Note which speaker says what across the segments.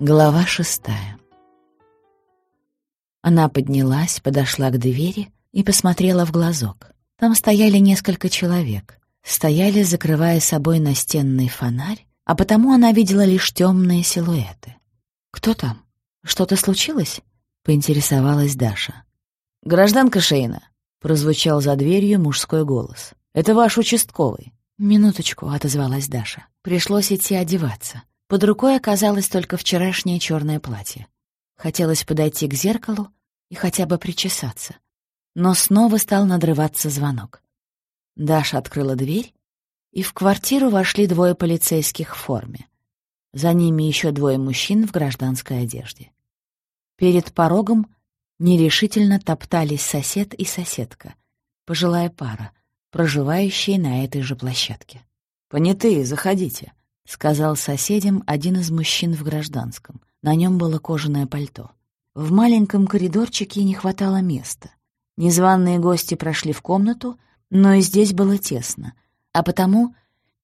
Speaker 1: Глава шестая. Она поднялась, подошла к двери и посмотрела в глазок. Там стояли несколько человек. Стояли, закрывая собой настенный фонарь, а потому она видела лишь темные силуэты. «Кто там? Что-то случилось?» — поинтересовалась Даша.
Speaker 2: «Гражданка Шейна», — прозвучал за дверью мужской голос. «Это ваш участковый».
Speaker 1: «Минуточку», — отозвалась Даша. Пришлось идти одеваться. Под рукой оказалось только вчерашнее черное платье. Хотелось подойти к зеркалу и хотя бы причесаться. Но снова стал надрываться звонок. Даша открыла дверь, и в квартиру вошли двое полицейских в форме. За ними еще двое мужчин в гражданской одежде. Перед порогом нерешительно топтались сосед и соседка, пожилая пара, проживающие на этой же площадке.
Speaker 2: «Понятые, заходите», —
Speaker 1: сказал соседям один из мужчин в гражданском. На нем было кожаное пальто. В маленьком коридорчике не хватало места. Незваные гости прошли в комнату, но и здесь было тесно, а потому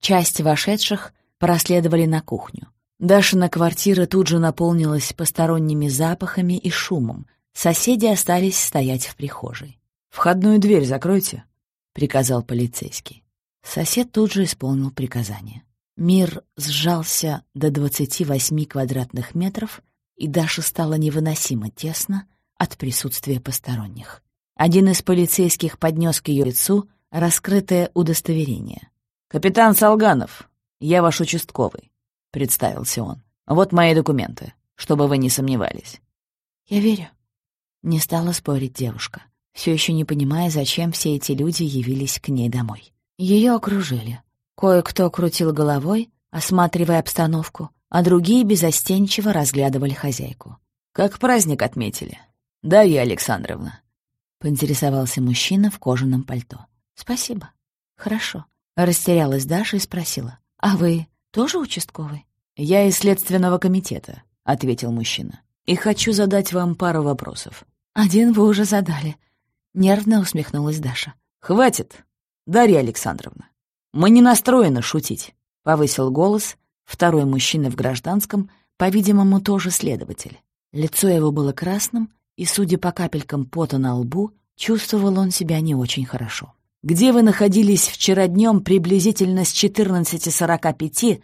Speaker 1: часть вошедших проследовали на кухню. Дашина квартира тут же наполнилась посторонними запахами и шумом. Соседи остались стоять в прихожей.
Speaker 2: «Входную дверь закройте», — приказал полицейский.
Speaker 1: Сосед тут же исполнил приказание. Мир сжался до 28 квадратных метров, и Даша стало невыносимо тесно от присутствия посторонних. Один из полицейских поднес к ее лицу раскрытое удостоверение.
Speaker 2: «Капитан Салганов, я ваш участковый», — представился он. «Вот мои документы, чтобы вы не сомневались».
Speaker 1: «Я верю», — не стала спорить девушка, все еще не понимая, зачем все эти люди явились к ней домой. Ее окружили. Кое-кто крутил головой, осматривая обстановку, а другие безостенчиво разглядывали хозяйку.
Speaker 2: «Как праздник отметили?» «Дарья Александровна», — поинтересовался мужчина в кожаном пальто.
Speaker 1: «Спасибо. Хорошо». Растерялась Даша и спросила. «А вы тоже участковый?»
Speaker 2: «Я из следственного комитета», — ответил мужчина. «И хочу задать вам пару вопросов».
Speaker 1: «Один вы уже задали», — нервно усмехнулась Даша.
Speaker 2: «Хватит, Дарья Александровна. «Мы не настроены шутить», — повысил голос второй мужчина в гражданском, по-видимому, тоже следователь.
Speaker 1: Лицо его было красным, и, судя по капелькам пота на лбу, чувствовал он себя не очень хорошо.
Speaker 2: «Где вы находились вчера днем приблизительно с 14.45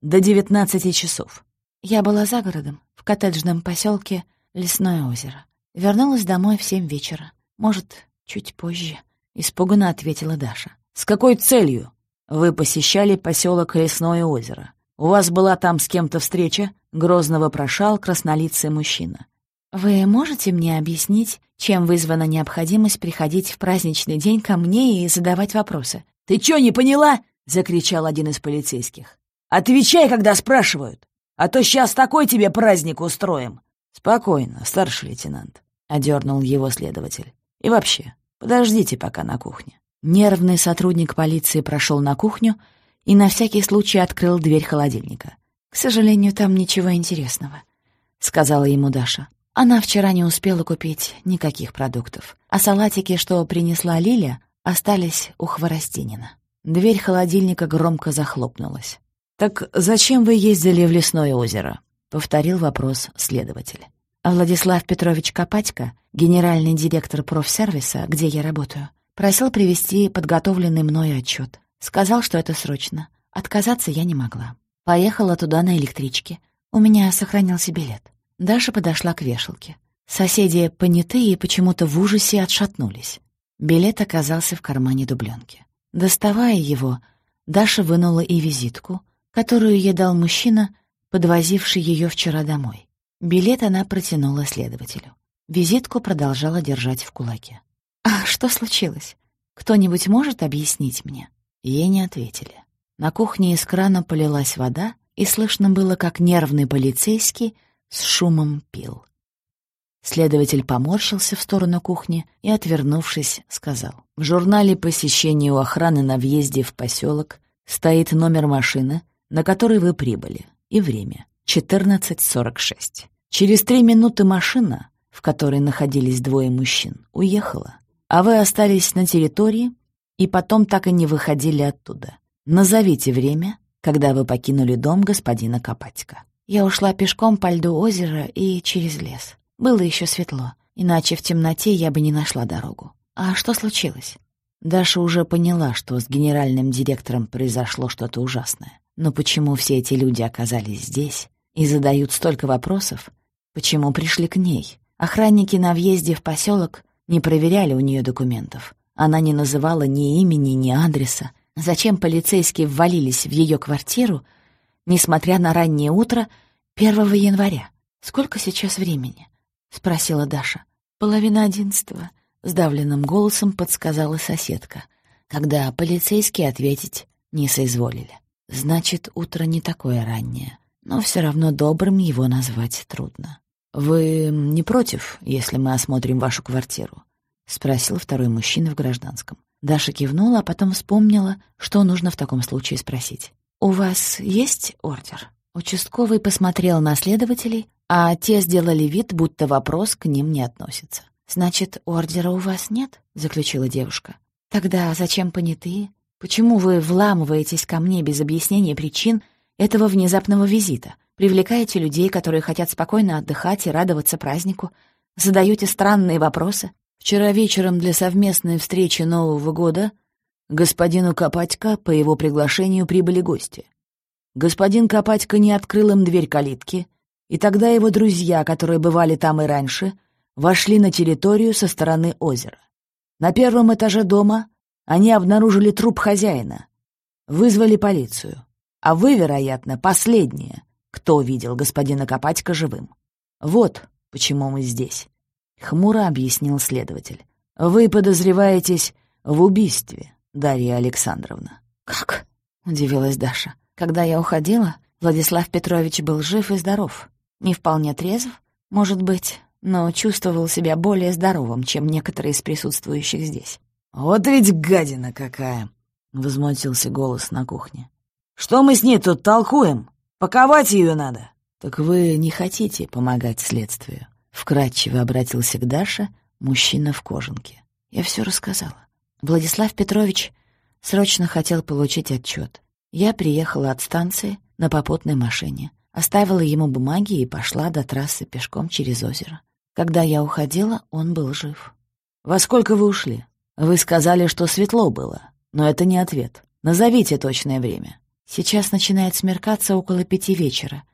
Speaker 2: до 19 часов?»
Speaker 1: «Я была за городом, в коттеджном поселке Лесное озеро. Вернулась домой в семь вечера. Может, чуть позже», — испуганно ответила Даша.
Speaker 2: «С какой целью?» Вы посещали поселок Лесное озеро. У вас была там с кем-то встреча?» Грозно вопрошал краснолицый мужчина.
Speaker 1: «Вы можете мне объяснить, чем вызвана необходимость приходить в праздничный день ко мне и задавать вопросы?»
Speaker 2: «Ты чё, не поняла?» — закричал один из полицейских. «Отвечай, когда спрашивают, а то сейчас такой тебе праздник устроим». «Спокойно, старший лейтенант», — одернул его следователь. «И вообще, подождите пока на кухне».
Speaker 1: Нервный сотрудник полиции прошел на кухню и на всякий случай открыл дверь холодильника. «К сожалению, там ничего интересного», — сказала ему Даша. Она вчера не успела купить никаких продуктов, а салатики, что принесла Лиля, остались у Хворостинина. Дверь холодильника громко захлопнулась.
Speaker 2: «Так зачем вы ездили в лесное озеро?» — повторил вопрос следователь.
Speaker 1: А Владислав Петрович Копатько, генеральный директор профсервиса, где я работаю, Просил привести подготовленный мной отчет. Сказал, что это срочно. Отказаться я не могла. Поехала туда на электричке. У меня сохранился билет. Даша подошла к вешалке. Соседи, понятые, почему-то в ужасе отшатнулись. Билет оказался в кармане дубленки. Доставая его, Даша вынула и визитку, которую ей дал мужчина, подвозивший ее вчера домой. Билет она протянула следователю. Визитку продолжала держать в кулаке. «А что случилось? Кто-нибудь может объяснить мне?» Ей не ответили. На кухне из крана полилась вода, и слышно было, как нервный полицейский с шумом пил. Следователь поморщился в сторону кухни и, отвернувшись, сказал. «В журнале посещения у охраны на въезде в поселок стоит номер машины, на которой вы прибыли, и время — 14.46. Через три минуты машина, в которой находились двое мужчин, уехала а вы остались на территории и потом так и не выходили оттуда. Назовите время, когда вы покинули дом господина Копатько». Я ушла пешком по льду озера и через лес. Было еще светло, иначе в темноте я бы не нашла дорогу. А что случилось? Даша уже поняла, что с генеральным директором произошло что-то ужасное. Но почему все эти люди оказались здесь и задают столько вопросов? Почему пришли к ней? Охранники на въезде в поселок не проверяли у нее документов. Она не называла ни имени, ни адреса. Зачем полицейские ввалились в ее квартиру, несмотря на раннее утро 1 января? «Сколько сейчас времени?» — спросила Даша. «Половина одиннадцатого», — сдавленным голосом подсказала соседка, когда полицейские ответить не соизволили. Значит, утро не такое раннее, но все равно добрым его назвать трудно. «Вы не против, если мы осмотрим вашу квартиру?» — спросил второй мужчина в гражданском. Даша кивнула, а потом вспомнила, что нужно в таком случае спросить. «У вас есть ордер?» Участковый посмотрел на следователей, а те сделали вид, будто вопрос к ним не относится. «Значит, ордера у вас нет?» — заключила девушка. «Тогда зачем понятые? Почему вы вламываетесь ко мне без объяснения причин этого внезапного визита? Привлекаете людей, которые хотят спокойно отдыхать и радоваться празднику? Задаете странные вопросы? Вчера вечером для совместной встречи Нового года господину Копатько по его приглашению прибыли гости. Господин Копатько не открыл им дверь калитки, и тогда его друзья, которые бывали там и раньше, вошли на территорию со стороны озера. На первом этаже дома они обнаружили труп хозяина, вызвали полицию. А вы, вероятно, последние, кто видел господина Копатько живым. Вот почему мы здесь. — хмуро объяснил следователь. «Вы подозреваетесь в убийстве, Дарья Александровна». «Как?» — удивилась Даша. «Когда я уходила, Владислав Петрович был жив и здоров. Не вполне трезв, может быть, но чувствовал себя более здоровым, чем некоторые из присутствующих здесь».
Speaker 2: «Вот ведь гадина какая!» — возмутился голос на кухне. «Что мы с ней тут толкуем? Паковать ее надо!» «Так вы не хотите помогать следствию?» Вкратчиво обратился к Даше мужчина в кожанке. Я все рассказала.
Speaker 1: Владислав Петрович срочно хотел получить отчет. Я приехала от станции на попутной машине, оставила ему бумаги и пошла до трассы пешком через озеро. Когда я уходила, он был жив.
Speaker 2: «Во сколько вы ушли? Вы сказали, что светло было, но это не ответ. Назовите точное время».
Speaker 1: «Сейчас начинает смеркаться около пяти вечера.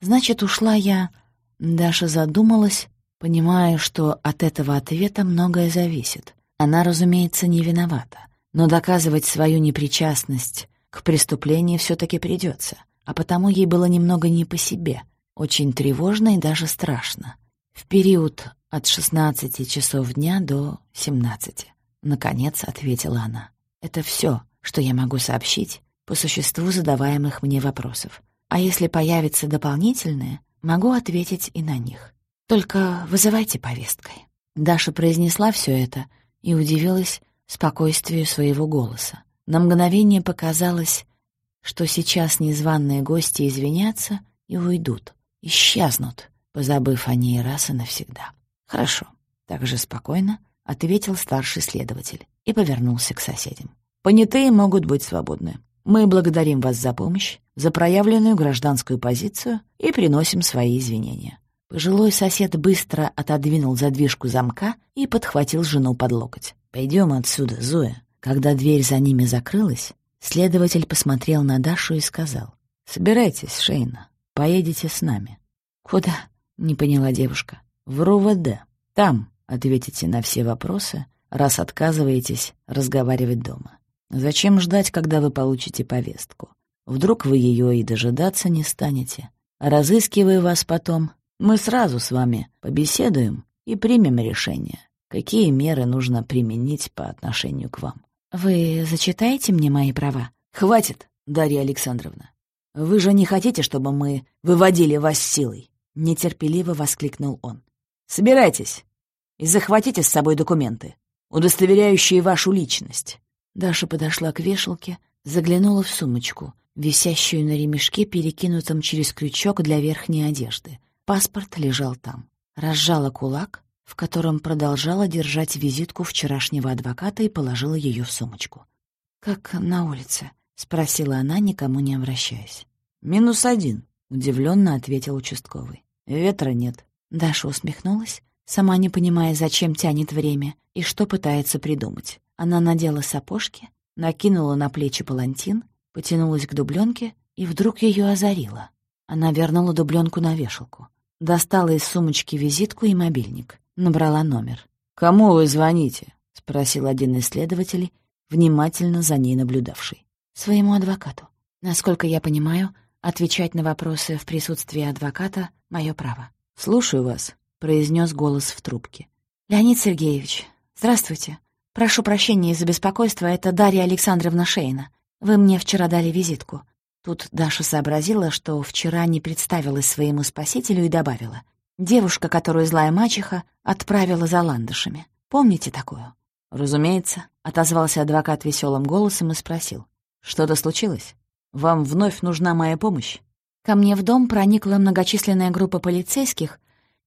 Speaker 1: Значит, ушла я Даша задумалась, понимая, что от этого ответа многое зависит. Она, разумеется, не виновата, но доказывать свою непричастность к преступлению все таки придется, а потому ей было немного не по себе, очень тревожно и даже страшно. В период от 16 часов дня до 17. Наконец ответила она. Это все, что я могу сообщить по существу задаваемых мне вопросов. А если появится дополнительное, Могу ответить и на них. Только вызывайте повесткой». Даша произнесла все это и удивилась спокойствию своего голоса. На мгновение показалось, что сейчас незваные гости извинятся и уйдут, исчезнут, позабыв о ней раз и навсегда. «Хорошо», — так же спокойно ответил старший следователь и повернулся к соседям. «Понятые могут быть свободны. Мы благодарим вас за помощь, за проявленную гражданскую позицию и приносим свои извинения». Пожилой сосед быстро отодвинул задвижку замка и подхватил жену под локоть. «Пойдем отсюда, Зоя». Когда дверь за ними закрылась, следователь посмотрел на Дашу и сказал. «Собирайтесь, Шейна, поедете с нами». «Куда?» — не поняла девушка. «В РУВД. Там ответите на все вопросы, раз отказываетесь разговаривать дома». Зачем ждать, когда вы получите повестку? Вдруг вы ее и дожидаться не станете. разыскивая вас потом, мы сразу с вами побеседуем и примем решение, какие меры нужно применить по отношению к вам. Вы зачитаете мне мои права?
Speaker 2: Хватит, Дарья Александровна. Вы же не хотите, чтобы мы выводили вас силой? Нетерпеливо воскликнул он. Собирайтесь и захватите с собой документы, удостоверяющие вашу личность.
Speaker 1: Даша подошла к вешалке, заглянула в сумочку, висящую на ремешке, перекинутом через крючок для верхней одежды. Паспорт лежал там. Разжала кулак, в котором продолжала держать визитку вчерашнего адвоката и положила ее в сумочку. «Как на улице?» — спросила она, никому не обращаясь.
Speaker 2: «Минус один», — удивленно ответил участковый. «Ветра нет».
Speaker 1: Даша усмехнулась, сама не понимая, зачем тянет время и что пытается придумать. Она надела сапожки, накинула на плечи палантин, потянулась к дубленке и вдруг ее озарило. Она вернула дубленку на вешалку. Достала из сумочки визитку и мобильник. Набрала номер.
Speaker 2: «Кому вы звоните?» — спросил один из следователей, внимательно за ней наблюдавший.
Speaker 1: «Своему адвокату. Насколько я понимаю, отвечать на вопросы в присутствии адвоката — мое право».
Speaker 2: «Слушаю вас», — произнес голос в трубке.
Speaker 1: «Леонид Сергеевич, здравствуйте. Прошу прощения из-за беспокойства, это Дарья Александровна Шейна. Вы мне вчера дали визитку. Тут Даша сообразила, что вчера не представилась своему спасителю и добавила. Девушка, которую злая мачеха отправила за ландышами. Помните такую?
Speaker 2: «Разумеется», — отозвался адвокат веселым голосом и спросил. «Что-то случилось? Вам вновь нужна моя помощь?»
Speaker 1: Ко мне в дом проникла многочисленная группа полицейских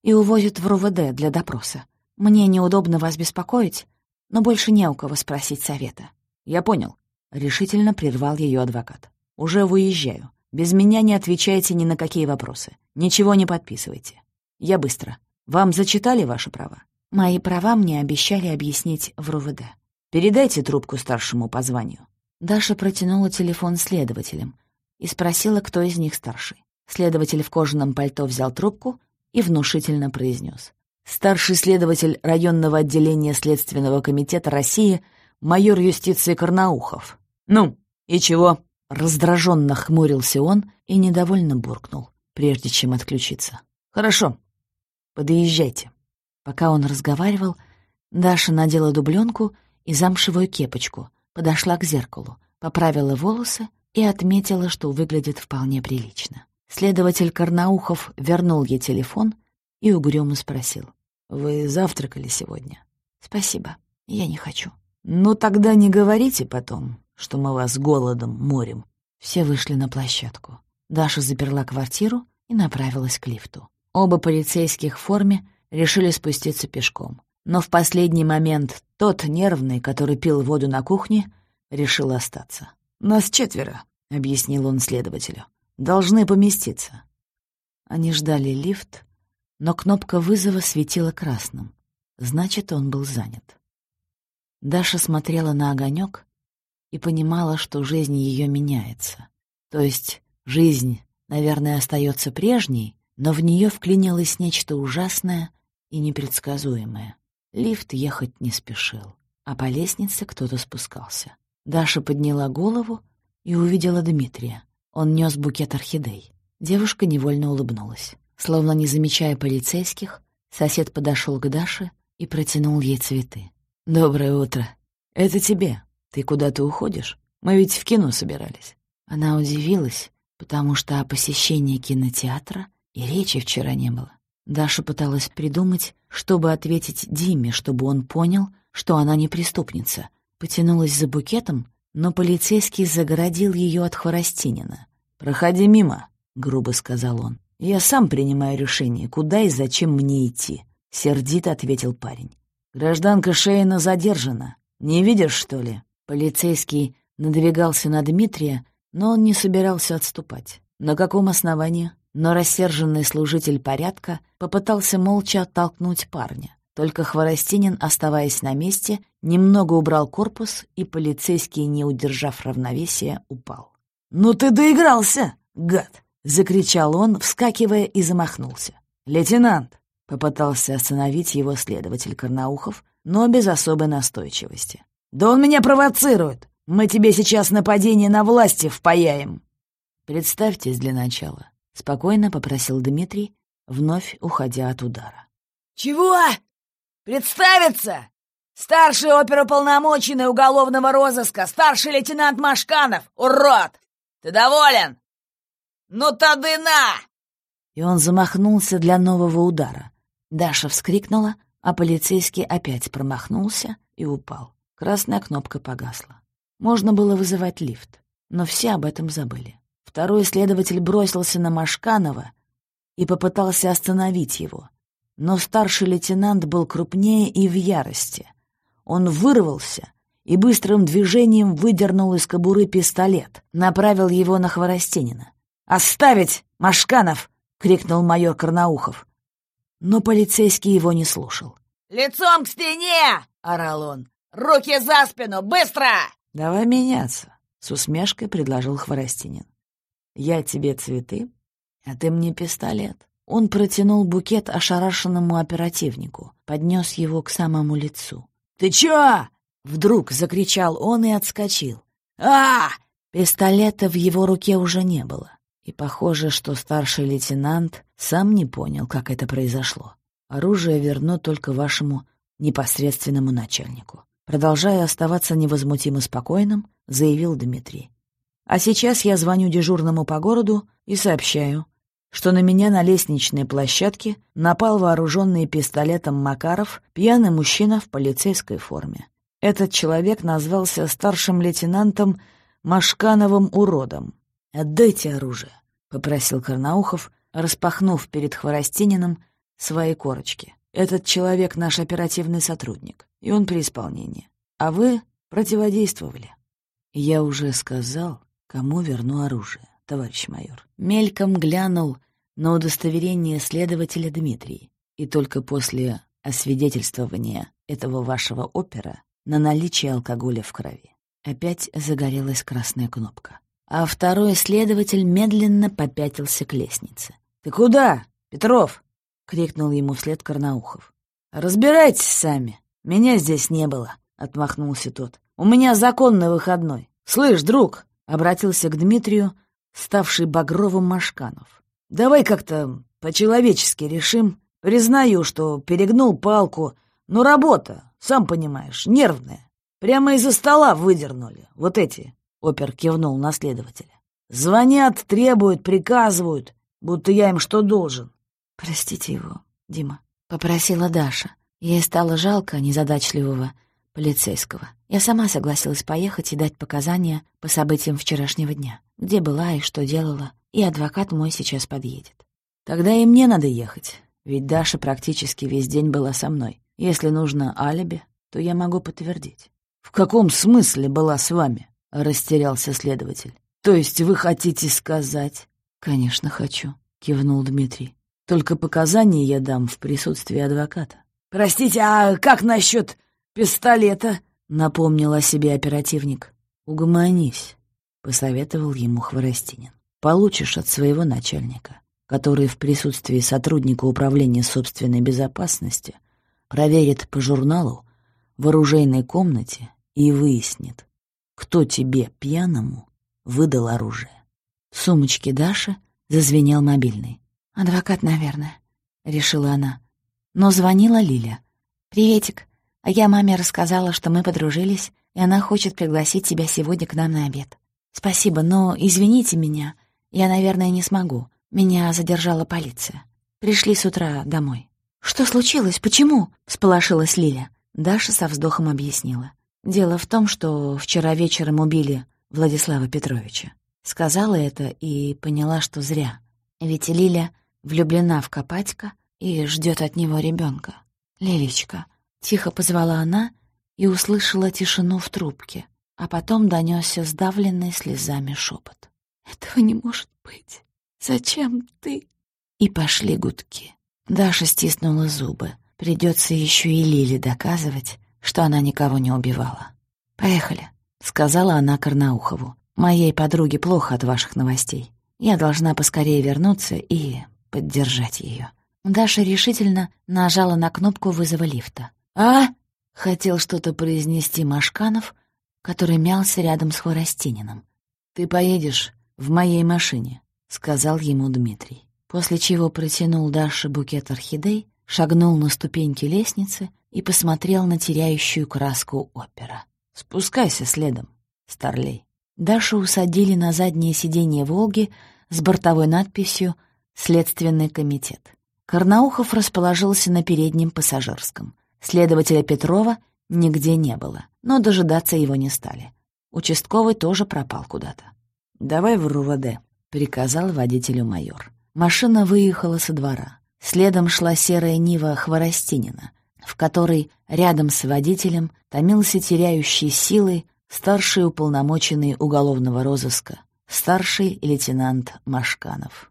Speaker 1: и увозят в РУВД для допроса. Мне неудобно вас беспокоить, но больше не у кого спросить совета.
Speaker 2: «Я понял», — решительно прервал ее адвокат. Уже выезжаю. Без меня не отвечайте ни на какие вопросы. Ничего не подписывайте. Я быстро. Вам зачитали ваши права?
Speaker 1: Мои права мне обещали объяснить в РУВД.
Speaker 2: Передайте трубку старшему по званию.
Speaker 1: Даша протянула телефон следователям и спросила, кто из них старший. Следователь в кожаном пальто взял трубку и внушительно произнес:
Speaker 2: «Старший следователь районного отделения Следственного комитета России майор юстиции Карнаухов. Ну, и чего?» Раздраженно хмурился он и недовольно буркнул, прежде чем отключиться. «Хорошо, подъезжайте».
Speaker 1: Пока он разговаривал, Даша надела дубленку и замшевую кепочку, подошла к зеркалу, поправила волосы и отметила, что выглядит вполне прилично. Следователь Карнаухов вернул ей телефон и угрюмо спросил.
Speaker 2: «Вы завтракали сегодня?»
Speaker 1: «Спасибо, я не хочу».
Speaker 2: «Ну тогда не говорите потом, что мы вас голодом морим».
Speaker 1: Все вышли на площадку. Даша заперла квартиру и направилась к лифту. Оба полицейских в форме решили спуститься пешком. Но в последний момент тот нервный, который пил воду на кухне, решил остаться.
Speaker 2: «Нас четверо», — объяснил он следователю. «Должны поместиться».
Speaker 1: Они ждали лифт, но кнопка вызова светила красным. Значит, он был занят. Даша смотрела на огонек и понимала, что жизнь ее меняется. То есть жизнь, наверное, остается прежней, но в нее вклинилось нечто ужасное и непредсказуемое. Лифт ехать не спешил, а по лестнице кто-то спускался. Даша подняла голову и увидела Дмитрия. Он нес букет орхидей. Девушка невольно улыбнулась. Словно не замечая полицейских, сосед подошел к Даше и протянул ей цветы.
Speaker 2: «Доброе утро. Это тебе», «Ты куда-то уходишь? Мы ведь в кино собирались».
Speaker 1: Она удивилась, потому что о посещении кинотеатра и речи вчера не было. Даша пыталась придумать, чтобы ответить Диме, чтобы он понял, что она не преступница. Потянулась за букетом, но полицейский загородил ее от Хворостинина.
Speaker 2: «Проходи мимо», — грубо сказал он. «Я сам принимаю решение, куда и зачем мне идти», — сердито ответил парень. «Гражданка Шейна задержана. Не видишь, что ли?»
Speaker 1: Полицейский надвигался на Дмитрия, но он не собирался отступать. На каком основании? Но рассерженный служитель порядка попытался молча оттолкнуть парня. Только Хворостинин, оставаясь на месте, немного убрал корпус, и полицейский, не удержав равновесия, упал.
Speaker 2: «Ну ты доигрался, гад!» — закричал он, вскакивая и замахнулся. «Лейтенант!» — попытался остановить его следователь Карнаухов, но без особой настойчивости. «Да он меня провоцирует! Мы тебе сейчас нападение на власти впаяем!»
Speaker 1: «Представьтесь для начала», — спокойно попросил Дмитрий, вновь уходя от удара.
Speaker 3: «Чего? Представиться? Старший оперуполномоченный уголовного розыска, старший лейтенант Машканов, урод! Ты доволен? Ну тады на!»
Speaker 1: И он замахнулся для нового удара. Даша вскрикнула, а полицейский опять промахнулся и упал. Красная кнопка погасла. Можно было вызывать лифт, но все об этом забыли. Второй следователь бросился на Машканова и попытался остановить его. Но старший лейтенант был крупнее и в ярости. Он вырвался и быстрым движением выдернул из кобуры пистолет, направил его на Хворостенина.
Speaker 2: «Оставить, Машканов!» — крикнул майор Карнаухов. Но полицейский его не слушал.
Speaker 3: «Лицом к стене!» — орал он. «Руки за спину! Быстро!»
Speaker 2: «Давай меняться!» — с усмешкой предложил Хворостинин. «Я тебе цветы, а ты мне пистолет». Он протянул букет ошарашенному оперативнику, поднес его к самому лицу. «Ты чё?» — вдруг закричал он и отскочил. а Пистолета в его руке уже не было. И похоже, что старший лейтенант сам не понял, как это произошло. Оружие верну только вашему непосредственному начальнику. Продолжая оставаться невозмутимо спокойным, заявил Дмитрий. А сейчас я звоню дежурному по городу и сообщаю, что на меня на лестничной площадке напал вооруженный пистолетом Макаров пьяный мужчина в полицейской форме. Этот человек назвался старшим лейтенантом Машкановым уродом. «Отдайте оружие», — попросил Карнаухов, распахнув перед Хворостининым свои корочки. «Этот человек наш оперативный сотрудник, и он при исполнении. А вы противодействовали». «Я уже сказал, кому верну оружие, товарищ майор». Мельком глянул на удостоверение следователя Дмитрий, и только после освидетельствования этого вашего опера на наличие алкоголя в крови. Опять загорелась красная кнопка а второй следователь медленно попятился к лестнице. «Ты куда, Петров?» — крикнул ему вслед Карнаухов. «Разбирайтесь сами. Меня здесь не было», — отмахнулся тот. «У меня законный выходной. Слышь, друг!» — обратился к Дмитрию, ставший багровым Машканов. «Давай как-то по-человечески решим. Признаю, что перегнул палку, но работа, сам понимаешь, нервная. Прямо из-за стола выдернули. Вот эти Опер кивнул на следователя. «Звонят, требуют, приказывают, будто я им что должен».
Speaker 1: «Простите его, Дима», — попросила Даша. Ей стало жалко незадачливого полицейского. Я сама согласилась поехать и дать показания по событиям вчерашнего дня, где была и что делала, и адвокат мой сейчас подъедет.
Speaker 2: Тогда и мне надо ехать, ведь Даша практически весь день была со мной. Если нужно алиби, то я могу подтвердить. В каком смысле была с вами? — растерялся следователь. «То есть вы хотите сказать?» «Конечно, хочу», — кивнул Дмитрий. «Только показания я дам в присутствии адвоката». «Простите, а как насчет пистолета?» — напомнил о себе оперативник. «Угомонись», — посоветовал ему Хворостинин. «Получишь от своего начальника, который в присутствии сотрудника управления собственной безопасности проверит по журналу в оружейной комнате и выяснит, кто тебе, пьяному, выдал оружие.
Speaker 1: В сумочке Даши зазвенел мобильный. «Адвокат, наверное», — решила она. Но звонила Лиля. «Приветик. А я маме рассказала, что мы подружились, и она хочет пригласить тебя сегодня к нам на обед. Спасибо, но извините меня, я, наверное, не смогу. Меня задержала полиция. Пришли с утра домой». «Что случилось? Почему?» — всполошилась Лиля. Даша со вздохом объяснила. Дело в том, что вчера вечером убили Владислава Петровича. Сказала это и поняла, что зря. Ведь Лиля влюблена в Копатька и ждет от него ребенка. «Лилечка», — тихо позвала она и услышала тишину в трубке, а потом донесся сдавленный слезами шепот. «Этого не может быть. Зачем ты?» И пошли гудки. Даша стиснула зубы. Придется еще и Лиле доказывать, что она никого не убивала. «Поехали», — сказала она Карнаухову. «Моей подруге плохо от ваших новостей. Я должна поскорее вернуться и поддержать ее». Даша решительно нажала на кнопку вызова лифта. «А?» — хотел что-то произнести Машканов, который мялся рядом с Хворостининым. «Ты поедешь в моей машине», — сказал ему Дмитрий. После чего протянул Даше букет орхидей, шагнул на ступеньки лестницы и посмотрел на теряющую краску опера. «Спускайся следом, старлей». Дашу усадили на заднее сиденье «Волги» с бортовой надписью «Следственный комитет». Карнаухов расположился на переднем пассажирском. Следователя Петрова нигде не было, но дожидаться его не стали. Участковый тоже пропал куда-то. «Давай в РУВД», — приказал водителю майор. Машина выехала со двора. Следом шла серая Нива Хворостинина — в которой рядом с водителем томился теряющий силы старший уполномоченный уголовного розыска Старший лейтенант Машканов.